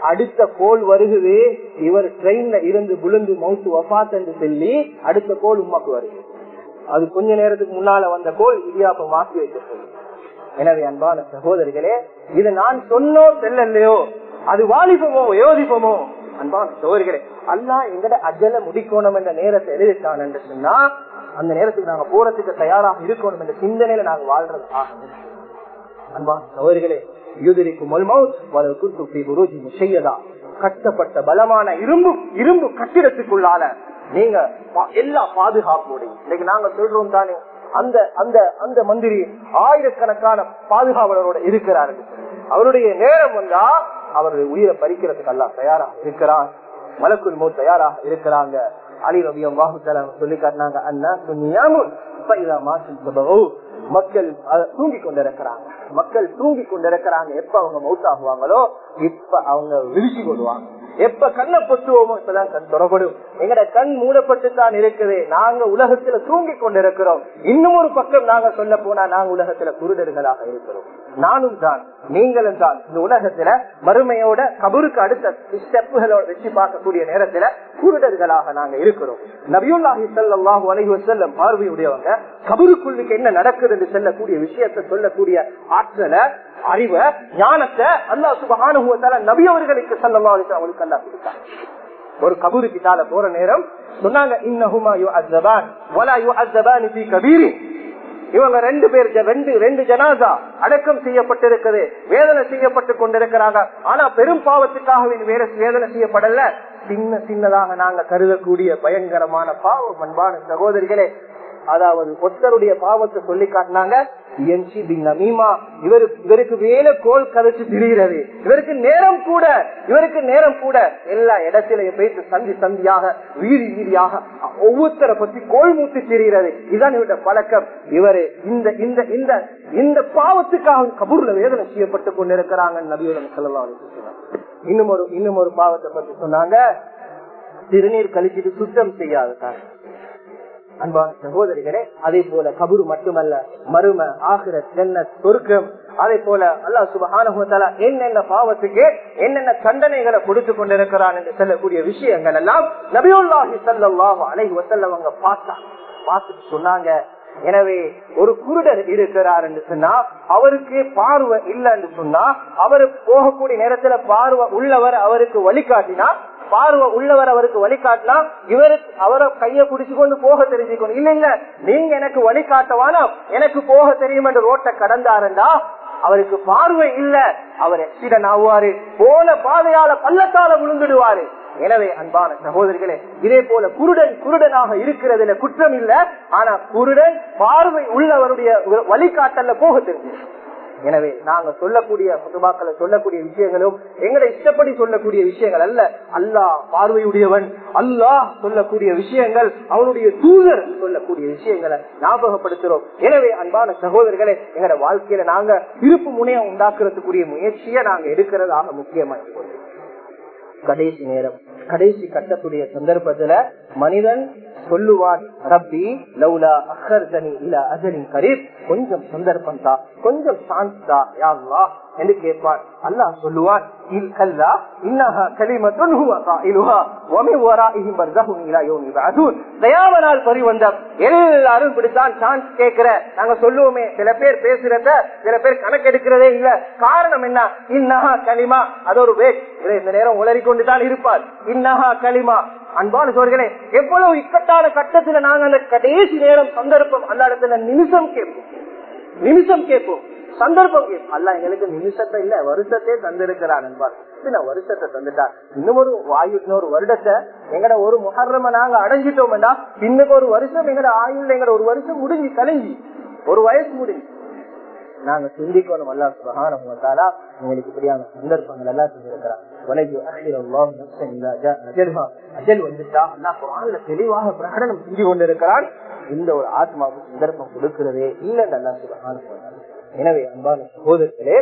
அடுத்த கோல் வருகுது. இவர் ட்ரெயின்ல இருந்து விழுந்து மவுத்து வபாத் என்று சொல்லி அடுத்த கோல் உமாக்கு வருது. அது கொஞ்ச நேரத்துக்கு முன்னால வந்த கோல் இடியாப்பம் மாற்றி வைக்கப்படும் எனவே அன்பான சகோதரிகளே இது நான் சொன்னோ செல்லலையோ அது வாலிபமோ யோதிப்பமோ? அன்பான் சகோதரிகளே அல்லா எங்கட அஜல முடிக்கணும் என்ற நேரத்தை எழுதிட்டான் என்று சொன்னா அந்த நேரத்துக்கு நாங்க போறதுக்கு தயாராக இருக்கணும் என்ற சிந்தனையில நாங்க வாழ்றது அன்பான் சகோதரிகளே யுதிரிக்கும் கட்டப்பட்ட பலமான இரும்பு இரும்பு கட்டிடத்துக்குள்ளால நீங்க எல்லா பாதுகாப்போடையும் இன்னைக்கு நாங்க சொல்றோம் தானே அந்த அந்த அந்த மந்திரி ஆயிரக்கணக்கான பாதுகாவலரோட இருக்கிறார் அவருடைய நேரம் வந்தா அவருடைய உயிரை பறிக்கிறதுக்கு எல்லாம் தயாராக இருக்கிறார் மலக்குள் மோ தயாராக இருக்கிறாங்க. அலி ரவியம் வாகுத்தல சொல்லி காட்டினாங்க அண்ணா சுன்னியாமுன் மக்கள் தூங்கி கொண்டிருக்கிறாங்க. மக்கள் தூங்கி கொண்டிருக்கிறாங்க. எப்ப அவங்க மவுத் ஆகுவாங்களோ இப்ப அவங்க விரிச்சு கொள்வாங்க எப்ப கண்ணை பொத்துவோமோ இப்பதான் கண் தொடப்படும் எங்கட கண் மூடப்பட்டு தான் இருக்குது. நாங்க உலகத்துல தூங்கி கொண்டிருக்கிறோம். இன்னும் ஒரு பக்கம் நாங்க சொல்ல போனா நாங்க உலகத்துல குருடர்களாக இருக்கிறோம். நானும் தான் நீங்களும் தான். இந்த உலகத்துல மறுமையோட கபருக்கு அடுத்த ஸ்டெப்புகளோட வச்சு பார்க்கக்கூடிய நேரத்துல குருடர்களாக நாங்க இருக்கிறோம். நபியுல்லாஹி சல்லாஹு அலைஹி வசல்லம் பார்வையுடையவங்க கபருக்குள்ளுக்கு என்ன நடக்குது என்று சொல்லக்கூடிய விஷயத்தை சொல்லக்கூடிய ஆற்றலை அறிவை ஞானத்தை அல்லா சுபகானுபவத்தால நபி அவர்களுக்கு சல்லா அவங்களுக்கு அல்லா கொடுத்தாங்க ஒரு கபூரு கிட்டால போற நேரம் சொன்னாங்க இன்னஹுமா யு அஸ்ஸபான் வலா யு அஸ்ஸபான் ஃபீ கபீரி இவங்க ரெண்டு பேர் ரெண்டு ரெண்டு ஜனாதா அடக்கம் செய்யப்பட்டிருக்குது வேதனை செய்யப்பட்டு கொண்டிருக்கிறாங்க. ஆனா பெரும் பாவத்துக்காக வேற வேதனை செய்யப்படல. சின்ன சின்னதாக நாங்க கருதக்கூடிய பயங்கரமான பாவம் அன்பான சகோதரிகளே. அதாவது ஒத்தருடைய பாவத்தை சொல்லி காட்டினாங்க இவரு இவருக்கு வேலை கோல் கதைச்சு திரிகிறது. இவருக்கு நேரம் கூட இவருக்கு நேரம் கூட எல்லா இடத்திலையும் போயிட்டு சந்தி சந்தியாக வீதி வீதியாக ஒவ்வொருத்தரை பத்தி கோல் மூத்து திரிகிறது. இதுதான் இவருடைய பழக்கம். இவரு இந்த இந்த இந்த இந்த பாவத்துக்காக கபூர்ல வேதனை செய்யப்பட்டு கொண்டிருக்கிறாங்க நபியுடன் செல்லலாம் இன்னும் ஒரு இன்னும் ஒரு பாவத்தை பத்தி சொன்னாங்க. திருநீர் கழிச்சிட்டு சுத்தம் செய்யாத அன்பான சகோதரிகளே அதே போல கபுரு மட்டுமல்ல மரும ஆகிர சென்ன சொருக்கம் அதே போல அல்லா சுபகான என்னென்ன பாவத்துக்கு என்னென்ன தண்டனைகளை கொடுத்து கொண்டிருக்கிறான் என்று சொல்லக்கூடிய விஷயங்கள் எல்லாம் நபியுல்லாஹி சல்லாஹு அலைஹி வசல்லவங்க பார்த்தா. பார்த்துட்டு சொன்னாங்க எனவே ஒரு குருடர் இருக்கிறார் என்று சொன்னா அவருக்கு பார்வை இல்லைன்னு சொன்னா அவரு போகக்கூடிய நேரத்துல பார்வை உள்ளவர் அவருக்கு வழிகாட்டினா பார்வை உள்ளவர் அவருக்கு வழிகாட்டினா இவருக்கு அவரை கைய பிடிச்சு கொண்டு போக தெரிஞ்சுக்கணும். இல்ல இல்ல நீங்க எனக்கு வழிகாட்டவானா எனக்கு போக தெரியும் என்று ரோட்டை கடந்தாருண்டா அவருக்கு பார்வை இல்ல. அவர் எக்சிடன் ஆவாரு. போன பாதையால பள்ளத்தால விழுந்துடுவாரு. எனவே அன்பான சகோதரிகளே இதே போல குருடன் குருடனாக இருக்கிறதுல குற்றம் இல்ல. ஆனா குருடன் பார்வை உள்ளவருடைய வழிகாட்டல போக தெரிஞ்சு எனவே நாங்க சொல்லக்கூடிய குதுபாக்களை சொல்லக்கூடிய விஷயங்களும் எங்களை இஷ்டப்படி சொல்லக்கூடிய விஷயங்கள் அல்ல. அல்லாஹ் பார்வையுடையவன். அல்லாஹ் சொல்லக்கூடிய விஷயங்கள் அவனுடைய தூதர் சொல்லக்கூடிய விஷயங்களை ஞாபகப்படுத்துறோம். எனவே அன்பான சகோதரர்களே எங்களோட வாழ்க்கையில நாங்க இருப்பு முனையம் உண்டாக்குறதுக்குரிய முயற்சியை நாங்க எடுக்கிறதாக முக்கியமா கடைசி நேரம். கடைசி கட்டத்துடைய சந்தர்ப்பத்துல மனிதன் சொல்லுவான் ரப்பி லவுலா அஹர்தனி இல அஜலின் கரீப். கொஞ்சம் சந்தர்ப்பம் தான் கொஞ்சம் சான்ஸ் யா யாருலா என்று கேட்பார். அல்லாஹ் சொல்லுவார் எல்லாரும் இப்படித்தான் சான்ஸ் நாங்க சொல்லுவோமே சில பேர் பேசுறத சில பேர் கணக்கெடுக்கிறதே இல்ல. காரணம் என்ன? இன்னஹா களிமா அது ஒரு நேரம் உளறி இருப்பார். இன்னஹா களிமா அன்பான சோர்களே எவ்வளவு இக்கட்டான கட்டத்துல நாங்க அந்த கடைசி நேரம் சந்தர்ப்பம் அந்த இடத்துல நிமிஷம் கேட்போம். நிமிஷம் கேட்போம். சந்தர்ப்பம் அல்ல எங்களுக்கு நிமிஷத்தை இல்ல வருஷத்தே தந்திருக்கிறான் என்பார். பின்ன வருஷத்தை தந்துட்டா இன்னொரு வாயு இன்னொரு வருடத்தை எங்கட ஒரு முகர்ரம நாங்க அடைஞ்சிட்டோம்டா இன்னும் ஒரு வருஷம் எங்கட ஆயுள் எங்கட ஒரு வருஷம் முடிஞ்சு கலைஞ்சி. ஒரு வயசு முடிஞ்சு. நாங்க சிந்திக்கணும் அல்லா சுபகானம் வந்தாலா உங்களுக்கு இப்படியான சந்தர்ப்பங்கள் எல்லாம் செஞ்சிருக்கிறான் அஜல் வந்துட்டா அல்லா குரான்ல தெளிவாக பிரகடனம் செஞ்சு கொண்டிருக்கிறான். இந்த ஒரு ஆத்மாவுக்கு சந்தர்ப்பம் கொடுக்கிறதே இல்லைன்னு அல்லா சுபகானம் எனவே அன்பான சகோதரர்களே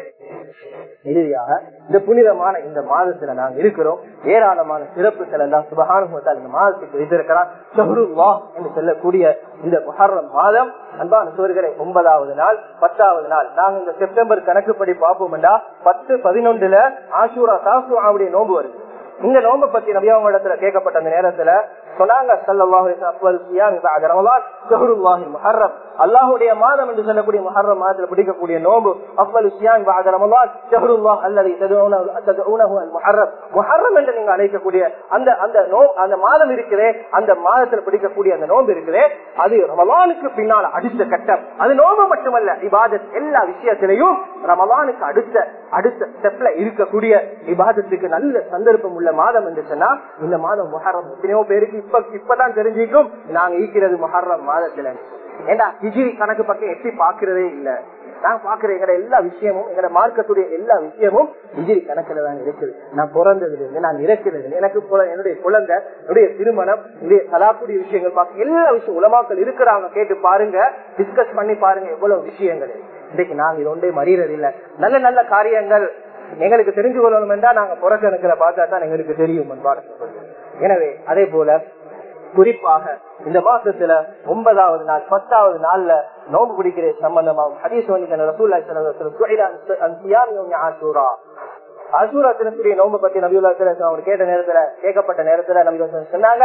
இறுதியாக இந்த புனிதமான இந்த மாதத்துல நாங்க இருக்கிறோம். ஏராளமான சிறப்புகள் எல்லாம் சுபகானுபவத்தால் இந்த மாதத்துக்கு வைத்திருக்கிறார். ஷஹருல்லா என்று சொல்லக்கூடிய இந்த முஹர்ரம் மாதம். அன்பான சோர்களே ஒன்பதாவது நாள் பத்தாவது நாள். நாங்க இந்த செப்டம்பர் கணக்குப்படி பார்ப்போம்டா பத்து பதினொன்றுல ஆசூரா சாசுவாவுடைய நோன்பு வருது. இந்த நோம்பை பத்தி நபியாவங்க இடத்துல கேட்கப்பட்ட அந்த நேரத்துல சொன்னாங்க அல்லாஹுடைய மாதம் என்று சொல்லக்கூடிய முஹர்ரம் மாதத்துல பிடிக்கக்கூடிய நோம்பு அஃபல் சியான் ஷஹருல்லாஹ் அல்லது முஹர்ரம். முஹர்ரம் என்று நீங்க அழைக்கக்கூடிய அந்த அந்த நோ அந்த மாதம் இருக்குதே அந்த மாதத்துல பிடிக்கக்கூடிய அந்த நோம்பு இருக்குதே அது ரமலானுக்கு பின்னால் அடுத்த கட்டம். அது நோம்பு மட்டுமல்ல இபாதத் எல்லா விஷயத்திலையும் ரமலானுக்கு அடுத்த அடுத்த ஸ்டெப்ல இருக்கக்கூடிய இபாதத்துக்கு நல்ல சந்தர்ப்பம் உள்ள மாதம் என்று சொன்னா இந்த மாதம் முஹர்ரம் எத்தனையோ பேருக்கு இப்ப இப்பதான் தெரிஞ்சுக்கும். நாங்க ஈக்கிறது மொஹர்ரம் மாதத்துல. ஏண்டா ஹிஜிரி கணக்கு பக்கம் எப்படி பாக்குறதே இல்ல. நான் பாக்குற எங்க எல்லா விஷயமும் எங்க மார்க்கத்துடைய எல்லா விஷயமும் ஹிஜிரி கணக்குல தான் இருக்குது. நான் பிறந்ததுல இருந்து நான் இறக்கிறது எனக்கு என்னுடைய குழந்தை என்னுடைய திருமணம் என்னுடைய கலாக்குடைய விஷயங்கள் பார்க்க எல்லா விஷயம் உலமாக்கள் இருக்கிறாங்க கேட்டு பாருங்க டிஸ்கஸ் பண்ணி பாருங்க எவ்வளவு விஷயங்கள். இன்னைக்கு நாங்க இது ஒன்றே மறியறது இல்ல. நல்ல நல்ல காரியங்கள் எங்களுக்கு தெரிஞ்சு கொள்ளணும் என்றா நாங்க புறக்கணுக்கிற பார்த்தா தான் எங்களுக்கு தெரியும் எனவே அதே போல குறிப்பாக இந்த மாசத்துல ஒன்பதாவது நாள் பத்தாவது நாள்ல நோம்பு பிடிக்கிற சம்பந்தமாகும் ஹதீஸ் அசூரா. தினத்துடைய நோம்பு பத்தி நபியுல்லா அவங்க கேட்ட நேரத்துல கேட்கப்பட்ட நேரத்துல நபி சொன்னாங்க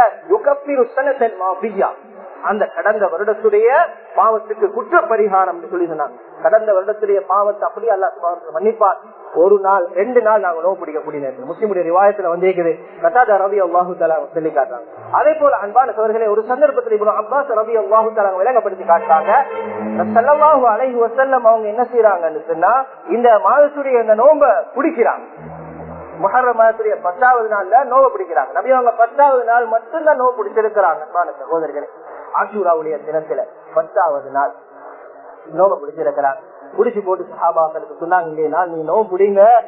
அந்த கடந்த வருடத்துடைய பாவத்துக்கு குற்ற பரிகாரம் சொல்லி சொன்னாங்க. கடந்த வருடத்துடைய பாவத்தை அப்படி அல்ல மன்னிப்பார். ஒரு நாள் ரெண்டு நாள் நாங்க நோவு பிடிக்கக்கூடிய முடியல முஸ்லிமுடைய ரிவாயத்துல வந்திருக்குது. கதாதா ரவி அல்லாஹு தலா சொல்லி காட்டுறாங்க. அதே போல அன்பான சோழர்களே ஒரு சந்தர்ப்பத்தில் இப்போ அப்பாஸ் ரவி அல்லாஹு தலா விளங்கப்படுத்தி காட்டுறாங்க. செல்லவாஹு அலைஹி வசல்லம் அவங்க என்ன செய்யறாங்கன்னு சொன்னா இந்த மாதத்துடைய இந்த நோம்ப பிடிக்கிறாங்க. முஹர்ர மாதத்துடைய பத்தாவது நாள்ல நோவை பிடிக்கிறாங்க. நபி அவங்க பத்தாவது நாள் மட்டும்தான் நோவு பிடிச்சிருக்கிறாங்க அன்பான ஆசூராவுடைய தினத்துல பத்தாவது நாள். நோவை பிடிச்சிருக்கிறாங்க குடிச்சு போட்டு சஹாபாக்களுக்கு சொன்னாங்க இல்லையே நான் நீங்க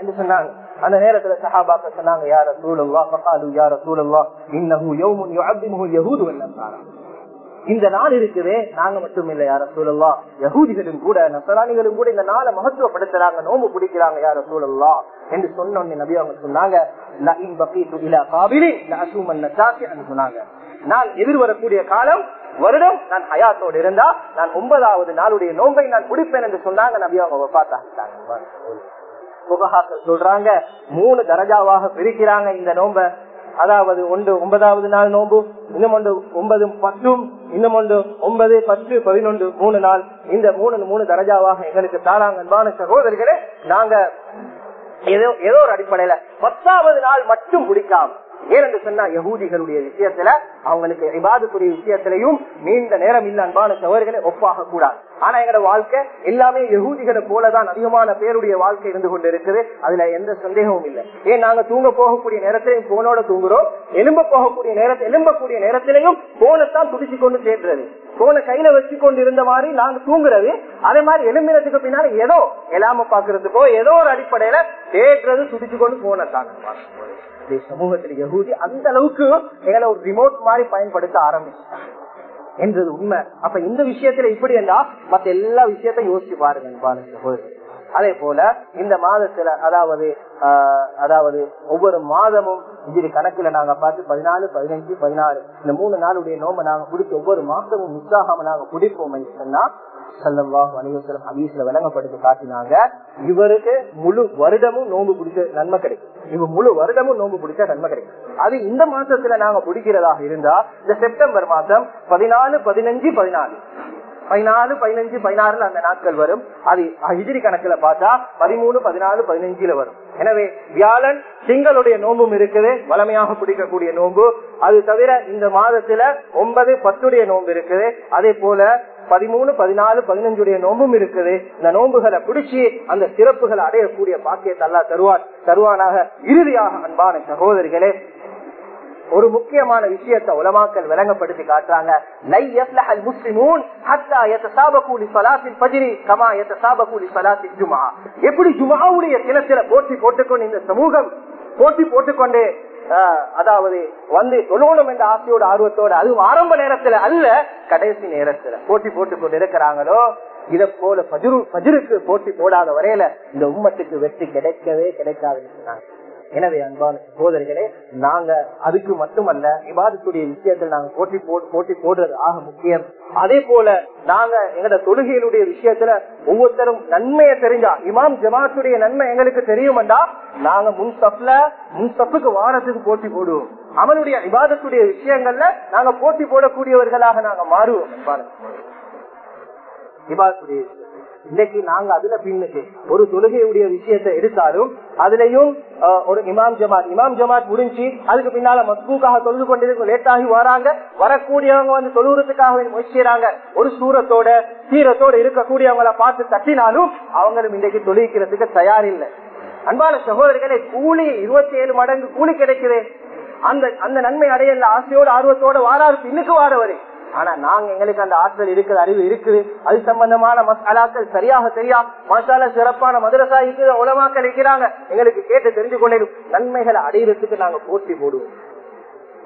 என்று சொன்னாங்க. அந்த நேரத்துல சஹாபாக்கள் சொன்னாங்க யார சூழல்வா பகாலு யார சூழல்வா இன்னஹு யௌமுன் யுஅத்திமுஹு யஹூது வல்லம்சாரா இந்த நாள் இருக்குதே நாங்க மட்டும் இல்ல யார சூழல்லா யகூதிகளும் கூட நசராணிகளும் கூட இந்த நாளை மகத்துவப்படுத்துறாங்க நோம்பு பிடிக்கிறாங்க யார சூழல்லா என்று சொன்னோன்னு நபி அவங்க சொன்னாங்க நான் எதிர்வரக்கூடிய காலம் வருடம் நான் ஹயாத்தோடு இருந்தா நான் ஒன்பதாவது நாளுடைய நோம்பை நான் குடிப்பேன் என்று சொன்னாங்க நபி அவங்க பார்த்தாங்க புகஹாக்கள் சொல்றாங்க மூணு தரஜாவாக பிரிக்கிறாங்க இந்த நோம்ப அதாவது ஒன்று ஒன்பதாவது நாள் நோம்பு இன்னும் ஒன்று ஒன்பது பத்தும் இன்னும் ஒன்று ஒன்பது பத்து பதினொன்று மூணு நாள். இந்த மூணு மூணு தரஜாவாக எங்களுக்கு தாராங்க அன்பான சகோதரிகளே நாங்க ஏதோ ஏதோ ஒரு அடிப்படையில பத்தாவது நாள் மட்டும் பிடிக்காம ஏனென்று சொன்னா யகூதிகளுடைய விஷயத்துல அவங்களுக்கு இபாதத்துடைய விஷயத்திலையும் நீண்ட நேரம் இல்ல அன்பான சவர்களை ஒப்பாக கூடாது ஆனா எங்களோட வாழ்க்கை எல்லாமே யகூதிகளை போலதான் அதிகமான பேருடைய வாழ்க்கை இருந்து கொண்டு இருக்குது அதுல எந்த சந்தேகமும் இல்லை. ஏன் நாங்க தூங்க போகக்கூடிய நேரத்திலையும் போனோட தூங்குறோம் எலும்ப போகக்கூடிய நேரத்தில் எலும்பக்கூடிய நேரத்திலையும் போனத்தான் துடிச்சு கொண்டு சேர்றது போன கையில வச்சு கொண்டு இருந்த மாதிரி நாங்க தூங்குறது. அதே மாதிரி எலும்பினத்துக்கு பின்னால ஏதோ எல்லாம பாக்குறதுக்கோ ஏதோ ஒரு அடிப்படையில தேடுறது சுடிச்சு கொண்டு போனத்தான் சமூகத்தில் யகூதி அந்த அளவுக்கு எங்களை ஒரு ரிமோட் மாதிரி பயன்படுத்த ஆரம்பிச்சாங்க என்றது உண்மை. அப்ப இந்த விஷயத்துல இப்படி இருந்தா மத்த எல்லா விஷயத்தையும் யோசிச்சு பாருங்க அதே போல இந்த மாதத்துல அதாவது ஆஹ், அதாவது ஒவ்வொரு மாதமும் இஜிரி கணக்குல நாங்க பார்த்து பதினாலு பதினஞ்சு பதினாறு இந்த மூணு நாளுடைய நோம்பை நாங்க குடிச்சு ஒவ்வொரு மாசமும் மிஸ் ஆகாம நாங்க குடிப்போம் சொன்னா சல்லல்லாஹு அலைஹி வஸல்லம் விளங்கப்படுத்தி காட்டினாங்க இவருக்கு முழு வருடமும் நோன்பு பிடிச்ச நன்மை கிடைக்கும். இவ முழு வருடமும் நோன்பு பிடிச்ச நன்மை கிடைக்கும். அது இந்த மாசத்துல நாங்க பிடிக்கிறதாக இருந்தா இந்த செப்டம்பர் மாசம் பதினாலு பதினஞ்சு பதினாலு பதினாலு பதினஞ்சு பதினாறுல அந்த நாட்கள் வரும். அது ஹிஜிரி கணக்குல பார்த்தா பதிமூணு பதினாலு பதினஞ்சுல வரும். எனவே வியாழன் திங்களுடைய நோம்பும் இருக்குது. வளமையாக பிடிக்கக்கூடிய நோம்பு. அது தவிர இந்த மாதத்துல ஒன்பது பத்துடைய நோன்பு இருக்குது. அதே போல பதிமூணு பதினாலு பதினஞ்சுடைய நோம்பும் இருக்குது. இந்த நோன்புகளை பிடிச்சி அந்த சிறப்புகளை அடையக்கூடிய பாக்கியத்தை தருவான் தருவார் தருவானாக. இறுதியாக அன்பான சகோதரிகளே ஒரு முக்கியமான விஷயத்தை உலமாக்கல் விளங்கப்படுத்தி காட்டுறாங்க. லை ஹத்தா கமா எப்படி போட்டி போட்டுக்கொண்டு இந்த சமூகம் போட்டி போட்டுக்கொண்டு ஆஹ், அதாவது வந்து தொழணும் என்ற ஆசையோட ஆர்வத்தோட அதுவும் ஆரம்ப நேரத்துல அல்ல கடைசி நேரத்துல போட்டி போட்டுக் கொண்டு இருக்கிறாங்களோ இத போல பஜுரு பஜிருக்கு போட்டி போடாத வரையில இந்த உம்மத்துக்கு வெற்றி கிடைக்கவே கிடைக்காதுன்னு சொன்னாங்க. எனவே அன்பான சகோதரிகளே நாங்க அதுக்கு மட்டுமல்ல விவாதத்துடைய விஷயத்தில் நாங்க போட்டி போட்டி போடுறது ஆக முக்கியம். அதே போல நாங்க எங்கட தொழுகையினுடைய விஷயத்துல ஒவ்வொருத்தரும் நன்மையை தெரிஞ்சா இமாம் ஜமாத்துடைய நன்மை எங்களுக்கு தெரியுமெண்டா? நாங்க முன் சப்ல முன் சப்புக்கு வாரத்துக்கு போட்டி போடுவோம். அவனுடைய விவாதத்துடைய விஷயங்கள்ல நாங்க போட்டி போடக்கூடியவர்களாக நாங்க மாறுவோம் அன்பான இன்னைக்கு நாங்க அதுல பின்னுக்கு ஒரு தொழுகையுடைய விஷயத்தை எடுத்தாலும் அதுலயும் ஒரு இமாம் ஜமாத். இமாம் ஜமாத் முடிஞ்சு அதுக்கு பின்னால மக்கூக்காக தொழுது கொண்டிருக்கும் லேட்டாகி வராங்க. வரக்கூடியவங்க வந்து தொழுகிறதுக்காக முயற்சி செய்றாங்க ஒரு சூரத்தோட சீரத்தோட இருக்கக்கூடியவங்கள பார்த்து தட்டினாலும் அவங்களும் இன்றைக்கு தொழுகிறதுக்கு தயார் இல்லை அன்பான சகோதரர்களே கூலி இருபத்தி ஏழு மடங்கு கூலி கிடைக்குது. அந்த அந்த நன்மை அடையல ஆசையோட ஆர்வத்தோட வாராரு இன்னைக்கு வாரவரே. ஆனா நாங்க எங்களுக்கு அந்த ஆற்றல் இருக்கிற அறிவு இருக்குது. அது சம்பந்தமான மசாலாக்கள் சரியாக தெரியா? மசாலா சிறப்பான மதுரசா இருக்கிற உலமாக்கள் இருக்கிறாங்க. எங்களுக்கு கேட்டு தெரிஞ்சு கொண்டே நன்மைகளை அடையிறதுக்கு நாங்க போட்டி போடுவோம்.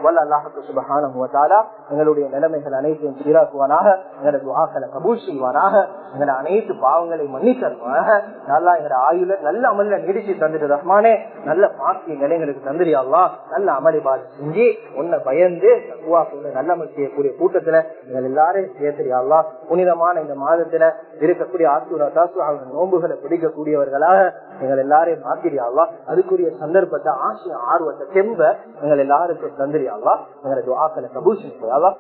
வல்ல அல்லாஹுக்கு எங்களுடைய நிலைமைகள் அனைத்தையும் சீராக்குவானாக எங்களது துவாக்களை கபூல் செய்வானாக எங்களோட அனைத்து பாவங்களை மன்னித்தருவானாக நல்லா எங்களோட ஆயுள நல்ல அமல்ல நீடிச்சு தந்துட்டு ரஹ்மானே நல்ல பாக்கியங்களை எங்களுக்கு தந்துரியா நல்ல அமளி பாதி செஞ்சு உன்னை பயந்து தக்குவா கொண்டு நல்ல அமல் செய்யக்கூடிய கூட்டத்துல எங்கள் எல்லாரையும் சேர்த்துரியா புனிதமான இந்த மாதத்துல இருக்கக்கூடிய ஆசூரா தாசு அவங்க நோன்புகளை பிடிக்கக்கூடியவர்களாக எங்கள் எல்லாரையும் மாத்திரியாவா அதுக்குரிய சந்தர்ப்பத்தை ஆசை ஆர்வத்தை செம்ப எங்கள் எல்லாருக்கும் தந்திரியா அல்லாஹ் எங்களை துஆக்களை கபூல் செய்யா அல்லாஹ்